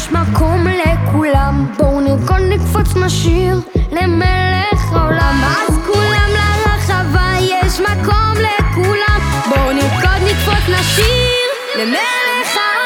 יש מקום לכולם, בואו נרקוד נקפוץ נשיר למלך העולם. אז כולם לרחבה, יש מקום לכולם, בואו נרקוד נקפוץ נשיר למלך העולם.